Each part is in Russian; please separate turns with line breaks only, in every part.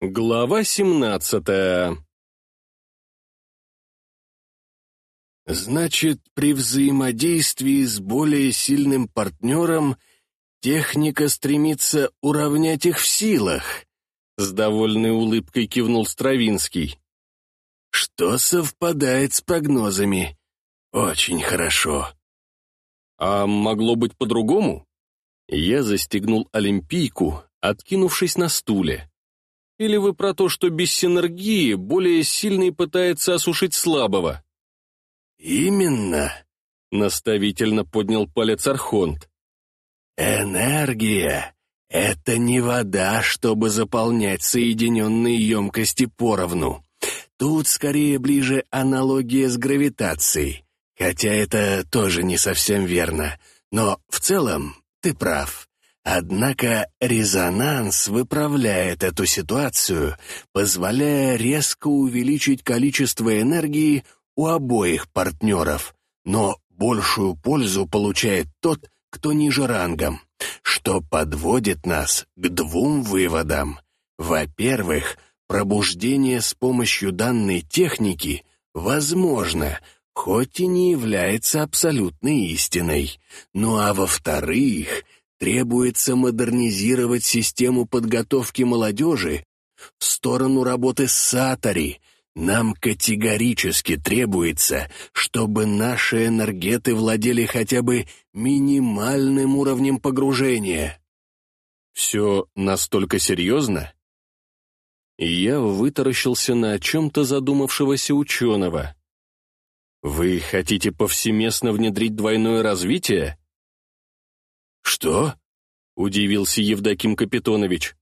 Глава семнадцатая
Значит, при взаимодействии с более сильным партнером техника стремится уравнять их в силах,
с довольной улыбкой кивнул Стравинский.
Что совпадает с прогнозами. Очень хорошо.
А могло быть по-другому? Я застегнул олимпийку, откинувшись на стуле. Или вы про то, что без синергии более сильный пытается осушить слабого?
Именно, наставительно поднял палец Архонт. Энергия — это не вода, чтобы заполнять соединенные емкости поровну. Тут скорее ближе аналогия с гравитацией, хотя это тоже не совсем верно. Но в целом ты прав. Однако резонанс выправляет эту ситуацию, позволяя резко увеличить количество энергии у обоих партнеров, но большую пользу получает тот, кто ниже рангом, что подводит нас к двум выводам. Во-первых, пробуждение с помощью данной техники возможно, хоть и не является абсолютной истиной. Ну а во-вторых, Требуется модернизировать систему подготовки молодежи в сторону работы с Сатори. Нам категорически требуется, чтобы наши энергеты владели хотя бы минимальным уровнем погружения.
Все настолько серьезно? Я вытаращился на чем-то задумавшегося ученого. Вы хотите повсеместно внедрить двойное развитие?
«Что?» — удивился Евдоким Капитонович.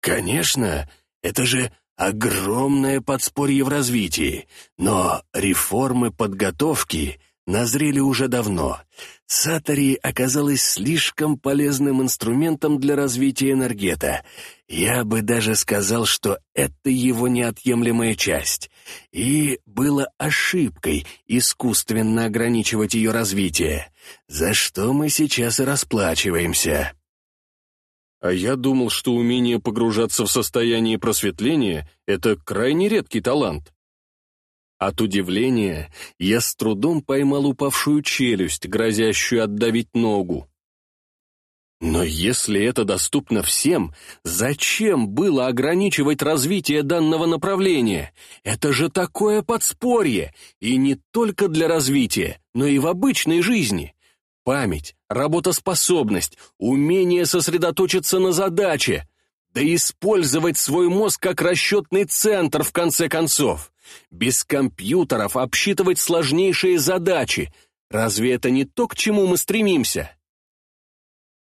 «Конечно, это же огромное подспорье в развитии, но реформы подготовки назрели уже давно. Сатори оказалась слишком полезным инструментом для развития энергета. Я бы даже сказал, что это его неотъемлемая часть. И было ошибкой искусственно ограничивать ее развитие, за что мы сейчас и расплачиваемся.
А я думал, что умение погружаться в состояние просветления — это крайне редкий талант. От удивления я с трудом поймал упавшую челюсть, грозящую отдавить ногу. Но если это доступно всем, зачем было ограничивать развитие данного направления? Это же такое подспорье, и не только для развития, но и в обычной жизни. Память, работоспособность, умение сосредоточиться на задаче, да использовать свой мозг как расчетный центр в конце концов. Без компьютеров обсчитывать сложнейшие задачи. Разве это не то, к чему мы стремимся?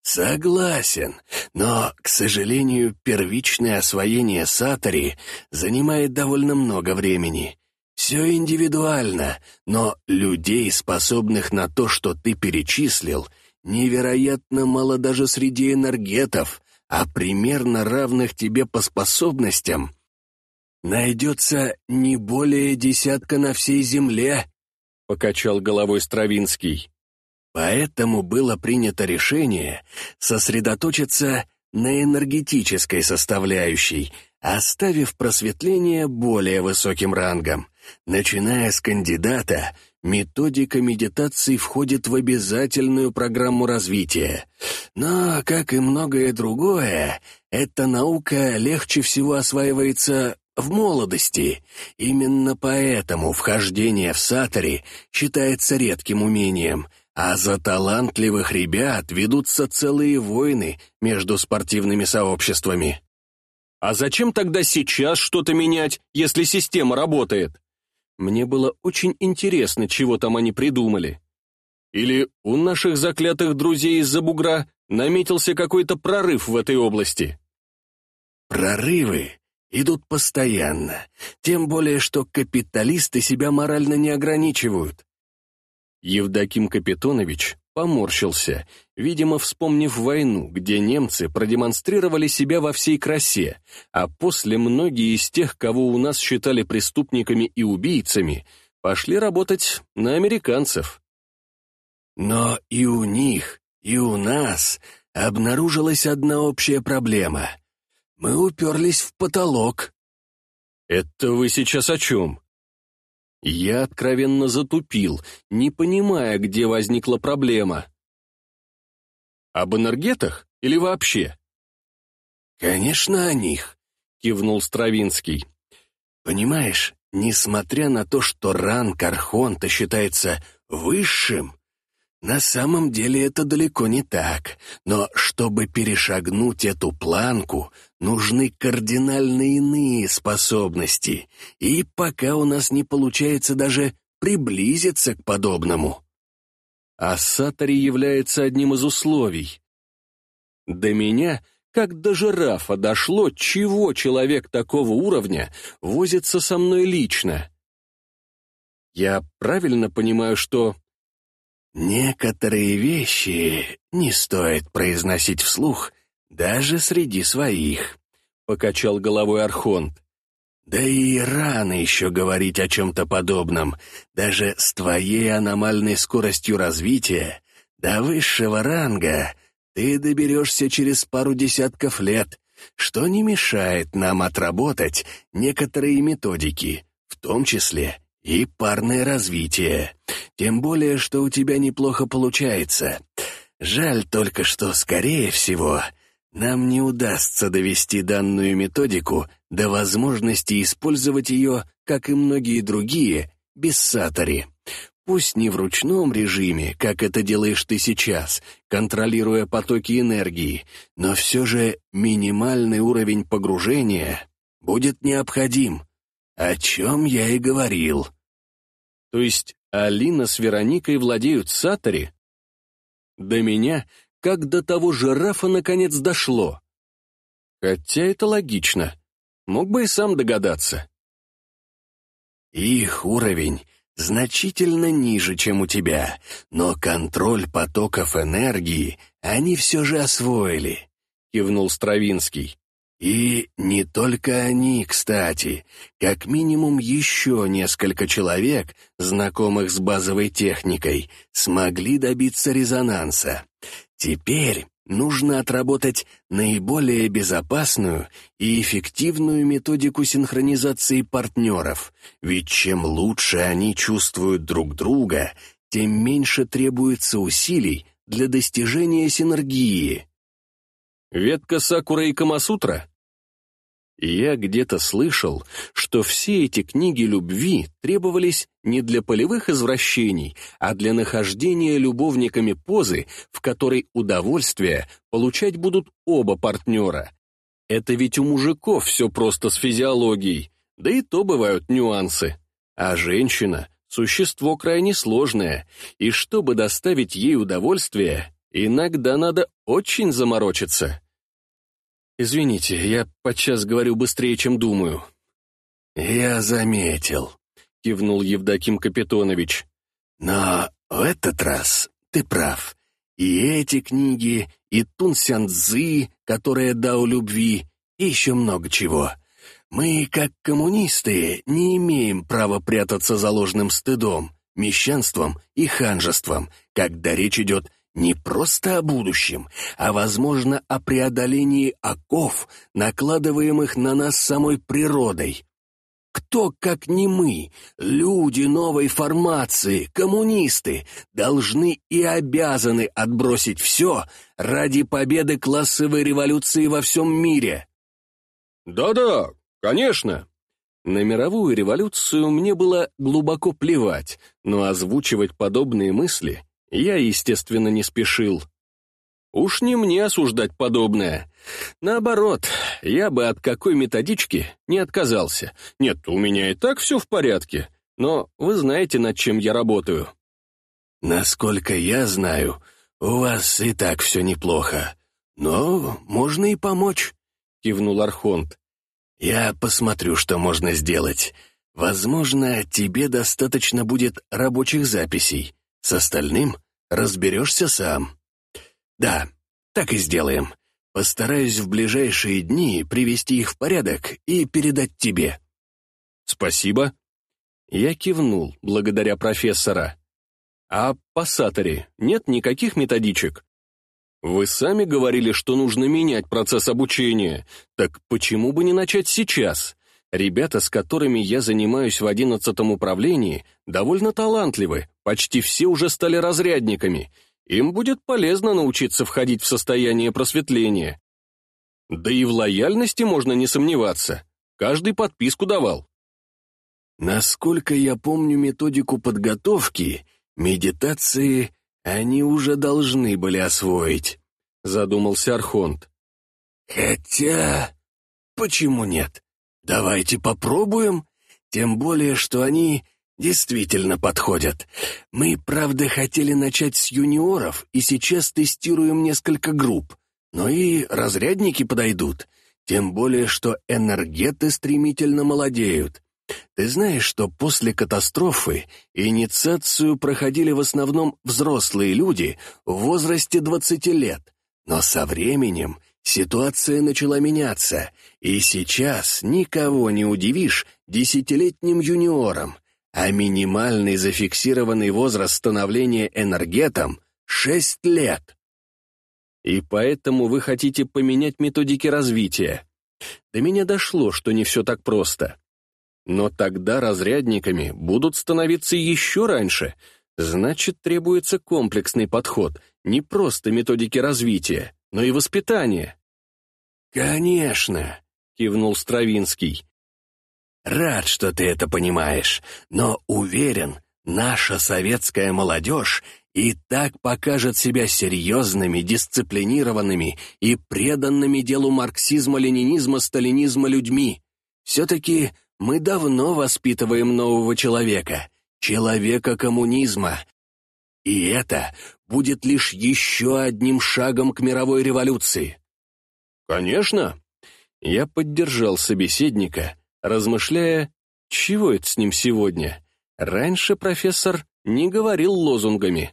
Согласен, но, к сожалению, первичное освоение сатори занимает довольно много времени. Все индивидуально, но людей, способных на то, что ты перечислил, невероятно мало даже среди энергетов, а примерно равных тебе по способностям «Найдется не более десятка на всей земле», — покачал головой Стравинский. «Поэтому было принято решение сосредоточиться на энергетической составляющей, оставив просветление более высоким рангом. Начиная с кандидата, методика медитации входит в обязательную программу развития. Но, как и многое другое, эта наука легче всего осваивается в молодости. Именно поэтому вхождение в сатори считается редким умением, а за талантливых ребят ведутся целые войны между спортивными сообществами.
А зачем тогда сейчас что-то менять, если система работает? Мне было очень интересно, чего там они придумали. Или у наших заклятых друзей из-за бугра наметился какой-то прорыв в этой области?
Прорывы идут постоянно, тем более что капиталисты себя морально не ограничивают.
Евдоким Капитонович поморщился, видимо, вспомнив войну, где немцы продемонстрировали себя во всей красе, а после многие из тех, кого у нас считали преступниками и убийцами, пошли работать на американцев.
Но и у них, и у нас обнаружилась одна общая проблема — мы уперлись в потолок».
«Это вы сейчас о чем?» Я откровенно затупил, не понимая, где возникла проблема. «Об энергетах или вообще?»
«Конечно, о них», — кивнул Стравинский. «Понимаешь, несмотря на то, что ранг Архонта считается высшим, на самом деле это далеко не так, но чтобы перешагнуть эту планку, нужны кардинально иные способности, и пока у нас не получается даже приблизиться к подобному.
А Сатори является одним из условий. До меня, как до жирафа, дошло, чего человек такого уровня возится со мной лично. Я правильно понимаю, что
Некоторые вещи не стоит произносить вслух даже среди своих, — покачал головой Архонт. Да и рано еще говорить о чем-то подобном, даже с твоей аномальной скоростью развития до высшего ранга ты доберешься через пару десятков лет, что не мешает нам отработать некоторые методики, в том числе и парное развитие. Тем более, что у тебя неплохо получается. Жаль только, что, скорее всего, нам не удастся довести данную методику до возможности использовать ее, как и многие другие, без сатори. Пусть не в ручном режиме, как это делаешь ты сейчас, контролируя потоки энергии, но все же минимальный уровень погружения будет необходим, о чем я и говорил.
То есть Алина с Вероникой владеют Сатори? До меня, как до того жирафа, наконец дошло. Хотя это логично. Мог бы и сам догадаться.
Их уровень значительно ниже, чем у тебя, но контроль потоков энергии они все же освоили, кивнул Стравинский. И не только они, кстати, как минимум еще несколько человек, знакомых с базовой техникой, смогли добиться резонанса. Теперь нужно отработать наиболее безопасную и эффективную методику синхронизации партнеров, ведь чем лучше они чувствуют друг друга, тем меньше требуется усилий для достижения синергии.
Ветка Сакура и Камасутра? Я где-то слышал, что все эти книги любви требовались не для полевых извращений, а для нахождения любовниками позы, в которой удовольствие получать будут оба партнера. Это ведь у мужиков все просто с физиологией, да и то бывают нюансы. А женщина — существо крайне сложное, и чтобы доставить ей удовольствие, иногда надо очень заморочиться. «Извините, я подчас говорю быстрее, чем думаю».
«Я заметил», — кивнул Евдоким Капитонович. «Но в этот раз ты прав. И эти книги, и Тунсян Цзы, которая дал любви, и еще много чего. Мы, как коммунисты, не имеем права прятаться за ложным стыдом, мещанством и ханжеством, когда речь идет не просто о будущем, а, возможно, о преодолении оков, накладываемых на нас самой природой. Кто, как не мы, люди новой формации, коммунисты, должны и обязаны отбросить все ради победы классовой революции во всем мире?
Да-да, конечно. На мировую революцию мне было глубоко плевать, но озвучивать подобные мысли я, естественно, не спешил. Уж не мне осуждать подобное. Наоборот, я бы от какой методички не отказался. Нет, у меня и так все в порядке, но вы знаете, над чем я работаю.
Насколько я знаю, у вас и так все неплохо, но можно и помочь, кивнул Архонт. Я посмотрю, что можно сделать. Возможно, тебе достаточно будет рабочих записей. С остальным разберешься сам. Да, так и сделаем. Постараюсь в ближайшие дни привести их в порядок и передать тебе.
Спасибо. Я кивнул, благодаря профессора. А по Саторе нет никаких методичек? Вы сами говорили, что нужно менять процесс обучения. Так почему бы не начать сейчас? Ребята, с которыми я занимаюсь в одиннадцатом управлении, довольно талантливы, почти все уже стали разрядниками. Им будет полезно научиться входить в состояние просветления. Да и в лояльности можно не сомневаться. Каждый подписку давал.
Насколько я помню методику подготовки, медитации они уже должны были освоить, задумался Архонт. Хотя, почему нет? Давайте попробуем, тем более, что они действительно подходят. Мы, правда, хотели начать с юниоров и сейчас тестируем несколько групп, но и разрядники подойдут, тем более, что энергеты стремительно молодеют. Ты знаешь, что после катастрофы инициацию проходили в основном взрослые люди в возрасте 20 лет, но со временем ситуация начала меняться, и сейчас никого не удивишь десятилетним юниором, а минимальный зафиксированный возраст становления энергетом — 6 лет.
И поэтому вы хотите поменять методики развития. До меня дошло, что не все так просто. Но тогда разрядниками будут становиться еще раньше. Значит, требуется комплексный подход, не просто методики развития, но и воспитания.
«Конечно», — кивнул Стравинский. «Рад, что ты это понимаешь, но уверен, наша советская молодежь и так покажет себя серьезными, дисциплинированными и преданными делу марксизма-ленинизма, сталинизма людьми. Все-таки мы давно воспитываем нового человека, человека коммунизма. И это будет лишь еще одним шагом к мировой революции.
Конечно. Я поддержал собеседника, размышляя, чего это с ним сегодня. Раньше профессор не говорил лозунгами.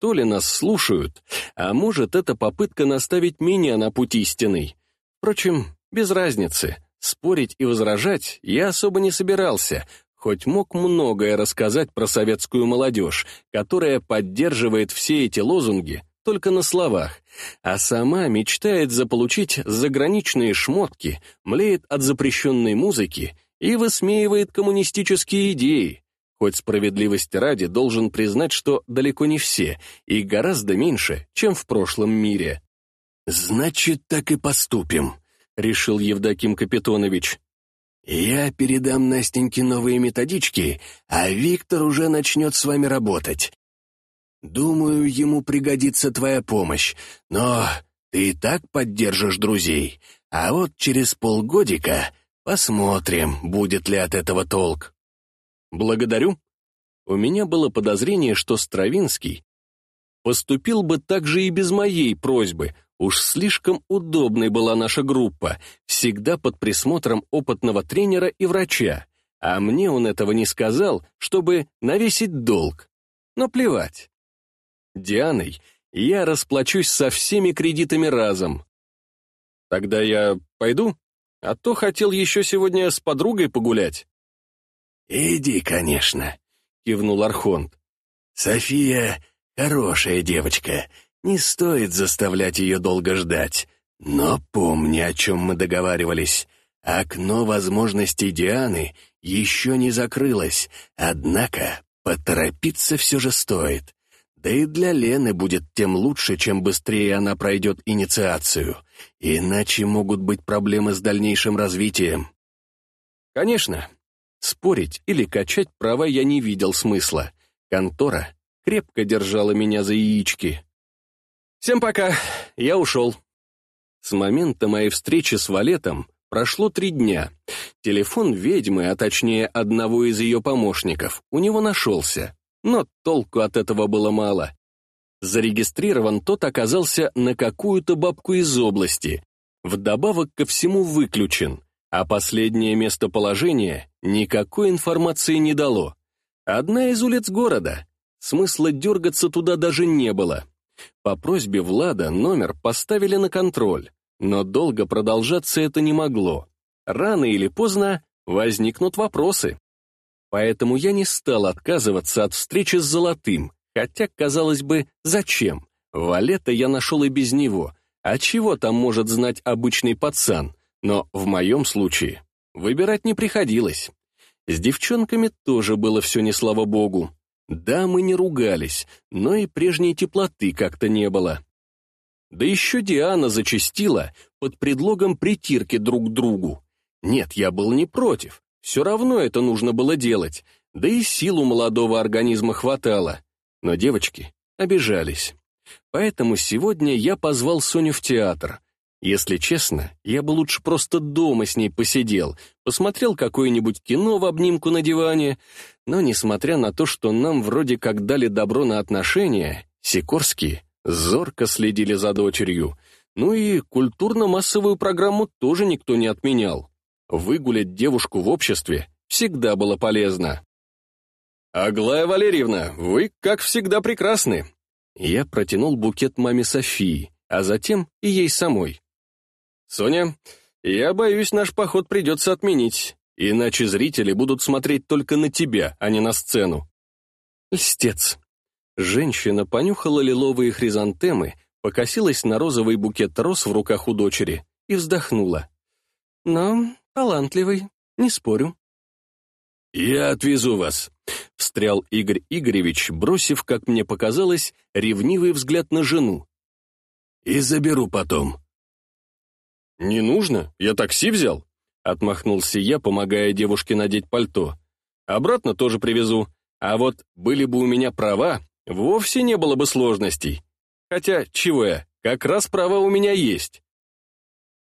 То ли нас слушают, а может, это попытка наставить меня на путь истинный. Впрочем, без разницы. Спорить и возражать я особо не собирался, хоть мог многое рассказать про советскую молодежь, которая поддерживает все эти лозунги только на словах, а сама мечтает заполучить заграничные шмотки, млеет от запрещенной музыки и высмеивает коммунистические идеи. Хоть справедливости ради должен признать, что далеко не все, и гораздо меньше, чем в прошлом мире.
«Значит, так и поступим», — решил Евдоким Капитонович. «Я передам Настеньке новые методички, а Виктор уже начнет с вами работать. Думаю, ему пригодится твоя помощь, но ты и так поддержишь друзей, а вот через полгодика посмотрим, будет ли от этого толк».
«Благодарю. У меня было подозрение, что Стравинский поступил бы так же и без моей просьбы, Уж слишком удобной была наша группа, всегда под присмотром опытного тренера и врача, а мне он этого не сказал, чтобы навесить долг. Но плевать. Дианой я расплачусь со всеми кредитами разом. Тогда я пойду, а то хотел еще сегодня с подругой погулять.
«Иди, конечно», — кивнул Архонт. «София хорошая девочка, не стоит заставлять ее долго ждать. Но помни, о чем мы договаривались. Окно возможностей Дианы еще не закрылось, однако поторопиться все же стоит. Да и для Лены будет тем лучше, чем быстрее она пройдет инициацию. Иначе могут быть проблемы с дальнейшим развитием.
Конечно. Спорить или качать права я не видел смысла. Контора крепко держала меня за яички. «Всем пока, я ушел». С момента моей встречи с Валетом прошло три дня. Телефон ведьмы, а точнее одного из ее помощников, у него нашелся, но толку от этого было мало. Зарегистрирован тот оказался на какую-то бабку из области, вдобавок ко всему выключен, а последнее местоположение никакой информации не дало. Одна из улиц города. Смысла дергаться туда даже не было. По просьбе Влада номер поставили на контроль, но долго продолжаться это не могло. Рано или поздно возникнут вопросы. Поэтому я не стал отказываться от встречи с Золотым, хотя, казалось бы, зачем? Валета я нашел и без него. А чего там может знать обычный пацан? Но в моем случае выбирать не приходилось. С девчонками тоже было все не слава богу. Да, мы не ругались, но и прежней теплоты как-то не было. Да еще Диана зачастила под предлогом притирки друг к другу. Нет, я был не против, все равно это нужно было делать, да и силу молодого организма хватало. Но девочки обижались. Поэтому сегодня я позвал Соню в театр. Если честно, я бы лучше просто дома с ней посидел, посмотрел какое-нибудь кино в обнимку на диване, но, несмотря на то, что нам вроде как дали добро на отношения, Сикорские зорко следили за дочерью. Ну и культурно-массовую программу тоже никто не отменял. Выгулять девушку в обществе всегда было полезно. «Аглая Валерьевна, вы, как всегда, прекрасны!» Я протянул букет маме Софии, а затем и ей самой. «Соня, я боюсь, наш поход придется отменить, иначе зрители будут смотреть только на тебя, а не на сцену». Льстец. Женщина понюхала лиловые хризантемы, покосилась на розовый букет роз в руках у дочери и вздохнула. «Но талантливый, не спорю».
«Я отвезу вас», — встрял Игорь Игоревич, бросив, как мне показалось, ревнивый взгляд на жену. «И заберу потом.
«Не нужно, я такси взял», — отмахнулся я, помогая девушке надеть пальто. «Обратно тоже привезу. А вот были бы у меня права, вовсе не было бы сложностей. Хотя, чего я, как раз права у меня есть».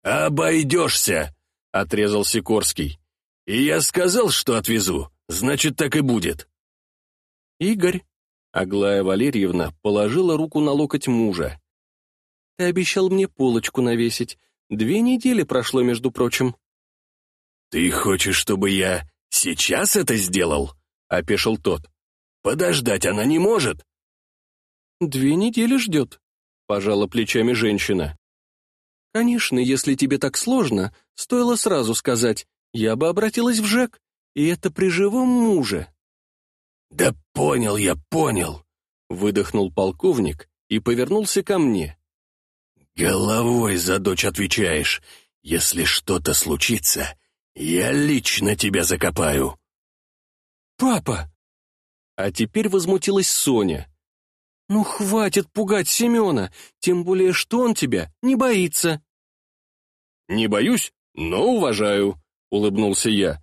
«Обойдешься», — отрезал Сикорский. «И я сказал, что отвезу, значит, так и будет».
«Игорь», — Аглая Валерьевна положила руку на локоть мужа. «Ты обещал мне полочку навесить, Две недели прошло, между прочим.
«Ты хочешь, чтобы я сейчас это сделал?» — опешил тот. «Подождать она не может».
«Две недели ждет», — пожала плечами женщина. «Конечно, если тебе так сложно, стоило сразу сказать, я бы обратилась в ЖЭК, и это при живом муже».
«Да понял я, понял», — выдохнул полковник и повернулся ко мне. «Головой за дочь отвечаешь. Если что-то случится, я лично тебя закопаю».
«Папа!» А теперь возмутилась Соня. «Ну, хватит пугать Семена, тем более, что он тебя не боится». «Не боюсь, но уважаю», — улыбнулся я.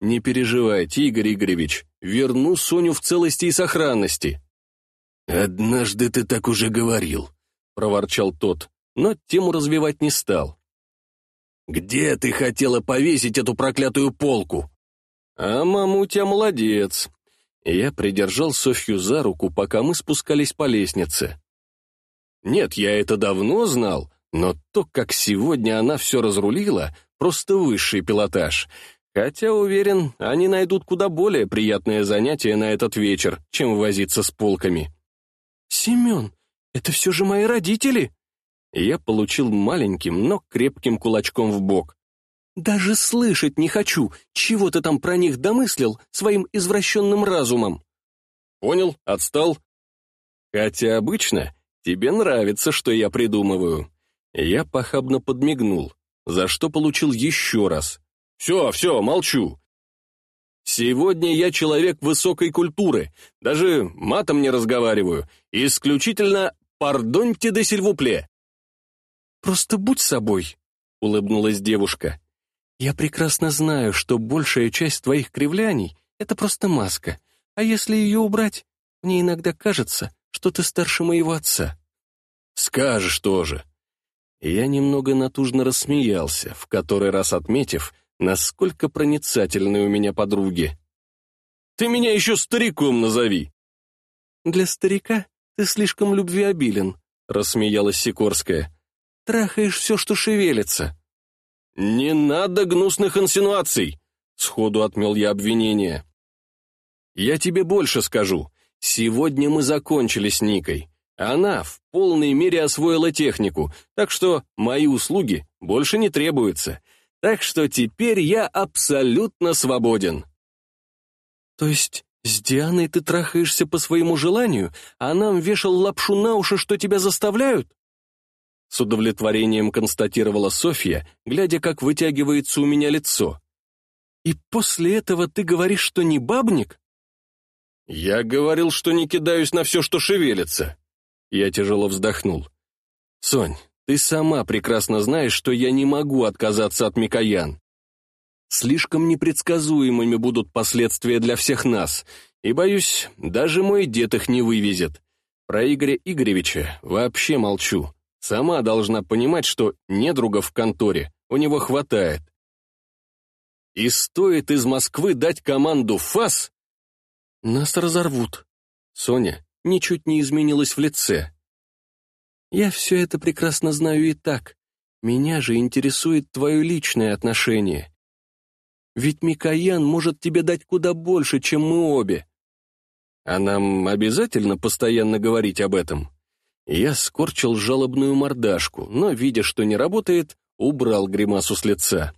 «Не переживайте, Игорь Игоревич, верну Соню в целости и сохранности».
«Однажды ты так уже говорил», — проворчал тот но тему развивать не стал. «Где ты хотела повесить эту проклятую полку?»
«А мама у тебя молодец». Я придержал Софью за руку, пока мы спускались по лестнице. Нет, я это давно знал, но то, как сегодня она все разрулила, просто высший пилотаж. Хотя, уверен, они найдут куда более приятное занятие на этот вечер, чем возиться с полками. «Семен, это все же мои родители!» я получил маленьким, но крепким кулачком в бок. «Даже слышать не хочу, чего ты там про них домыслил своим извращенным разумом». «Понял, отстал». «Хотя обычно тебе нравится, что я придумываю». Я похабно подмигнул, за что получил еще раз. «Все, все, молчу. Сегодня я человек высокой культуры, даже матом не разговариваю, исключительно «пардоньте де сильвупле». «Просто будь собой», — улыбнулась девушка. «Я прекрасно знаю, что большая часть твоих кривляний — это просто маска, а если ее убрать, мне иногда кажется, что ты старше моего отца». «Скажешь тоже». Я немного натужно рассмеялся, в который раз отметив, насколько проницательны у меня подруги. «Ты меня еще стариком назови!» «Для старика ты слишком любвеобилен», — рассмеялась Сикорская трахаешь все, что шевелится». «Не надо гнусных инсинуаций!» — сходу отмел я обвинение. «Я тебе больше скажу. Сегодня мы закончили с Никой. Она в полной мере освоила технику, так что мои услуги больше не требуются. Так что теперь я абсолютно свободен». «То есть «С Дианой ты трахаешься по своему желанию, а нам вешал лапшу на уши, что тебя заставляют?» С удовлетворением констатировала Софья, глядя, как вытягивается у меня лицо. «И после этого ты говоришь, что не бабник?» «Я говорил, что не кидаюсь на все, что шевелится». Я тяжело вздохнул. «Сонь, ты сама прекрасно знаешь, что я не могу отказаться от Микоян. Слишком непредсказуемыми будут последствия для всех нас, и, боюсь, даже мой дед их не вывезет. Про Игоря Игоревича вообще молчу. Сама должна понимать, что недругов в конторе у него хватает. И стоит из Москвы дать команду «ФАС», нас разорвут. Соня ничуть не изменилась в лице. Я все это прекрасно знаю и так. Меня же интересует твое личное отношение. Ведь Микоян может тебе дать куда больше, чем мы обе. А нам обязательно постоянно говорить об этом? Я скорчил жалобную мордашку, но, видя, что не работает, убрал гримасу с лица.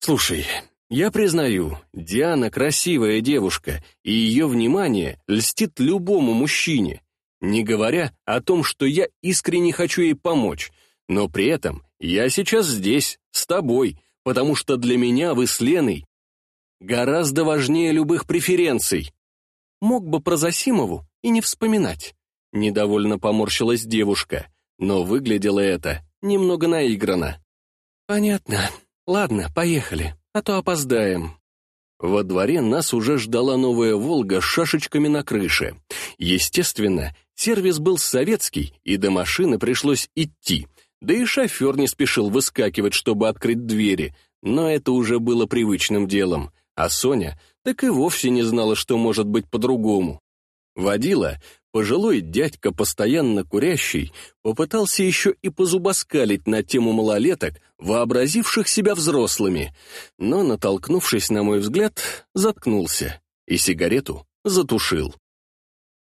«Слушай, я признаю, Диана красивая девушка, и ее внимание льстит любому мужчине, не говоря о том, что я искренне хочу ей помочь, но при этом я сейчас здесь, с тобой, потому что для меня вы с Леной гораздо важнее любых преференций. Мог бы про Засимову и не вспоминать. Недовольно поморщилась девушка, но выглядело это немного наигранно. «Понятно. Ладно, поехали, а то опоздаем». Во дворе нас уже ждала новая «Волга» с шашечками на крыше. Естественно, сервис был советский, и до машины пришлось идти, да и шофер не спешил выскакивать, чтобы открыть двери, но это уже было привычным делом, а Соня так и вовсе не знала, что может быть по-другому. Водила, пожилой дядька, постоянно курящий, попытался еще и позубоскалить на тему малолеток, вообразивших себя взрослыми, но, натолкнувшись на мой взгляд, заткнулся и сигарету затушил.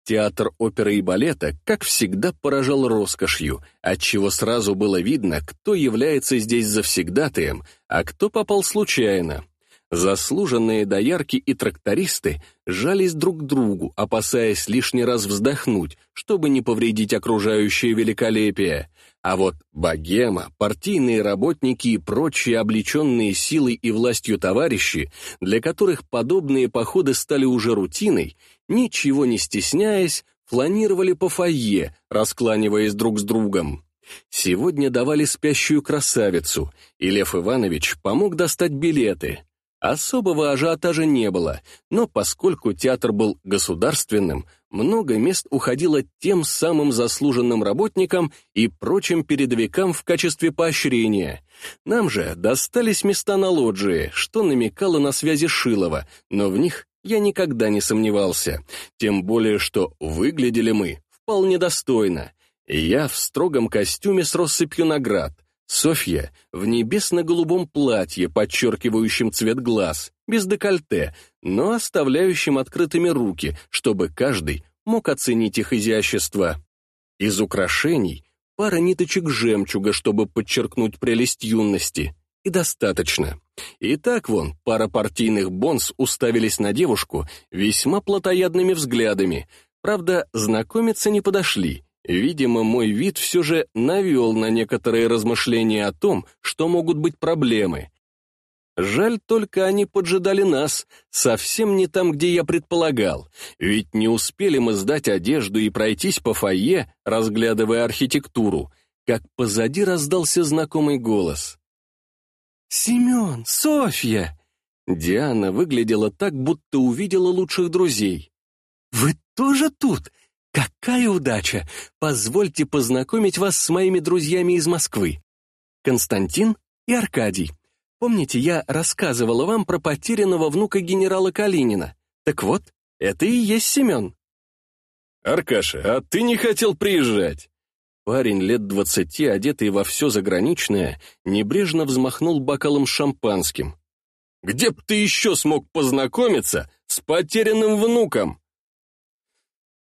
Театр оперы и балета, как всегда, поражал роскошью, отчего сразу было видно, кто является здесь завсегдатаем, а кто попал случайно. Заслуженные доярки и трактористы жались друг к другу, опасаясь лишний раз вздохнуть, чтобы не повредить окружающее великолепие. А вот богема, партийные работники и прочие облеченные силой и властью товарищи, для которых подобные походы стали уже рутиной, ничего не стесняясь, фланировали по фойе, раскланиваясь друг с другом. Сегодня давали спящую красавицу, и Лев Иванович помог достать билеты. Особого ажиотажа не было, но поскольку театр был государственным, много мест уходило тем самым заслуженным работникам и прочим передовикам в качестве поощрения. Нам же достались места на лоджии, что намекало на связи Шилова, но в них я никогда не сомневался, тем более что выглядели мы вполне достойно. Я в строгом костюме с россыпью наград, Софья в небесно-голубом платье, подчеркивающем цвет глаз, без декольте, но оставляющим открытыми руки, чтобы каждый мог оценить их изящество. Из украшений пара ниточек жемчуга, чтобы подчеркнуть прелесть юности, и достаточно. И так вон, пара партийных бонс уставились на девушку весьма плотоядными взглядами. Правда, знакомиться не подошли. Видимо, мой вид все же навел на некоторые размышления о том, что могут быть проблемы. Жаль только они поджидали нас, совсем не там, где я предполагал, ведь не успели мы сдать одежду и пройтись по фойе, разглядывая архитектуру, как позади раздался знакомый голос. «Семен! Софья!» Диана выглядела так, будто увидела лучших друзей. «Вы тоже тут? Какая удача! Позвольте познакомить вас с моими друзьями из Москвы. Константин и Аркадий. Помните, я рассказывала вам про потерянного внука генерала Калинина? Так вот, это и есть Семен».
«Аркаша, а ты не хотел приезжать?»
Парень лет двадцати, одетый во все заграничное, небрежно взмахнул бокалом шампанским.
«Где б ты еще смог познакомиться с потерянным внуком?»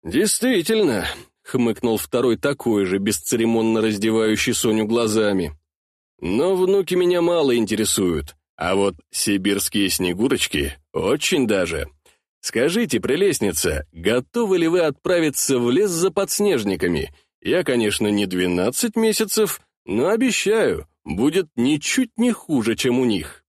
«Действительно», — хмыкнул второй такой же, бесцеремонно раздевающий Соню глазами. «Но внуки меня мало интересуют, а вот сибирские снегурочки очень даже. Скажите, прелестница, готовы ли вы отправиться в лес за подснежниками? Я, конечно, не 12 месяцев, но обещаю, будет ничуть не хуже, чем у них.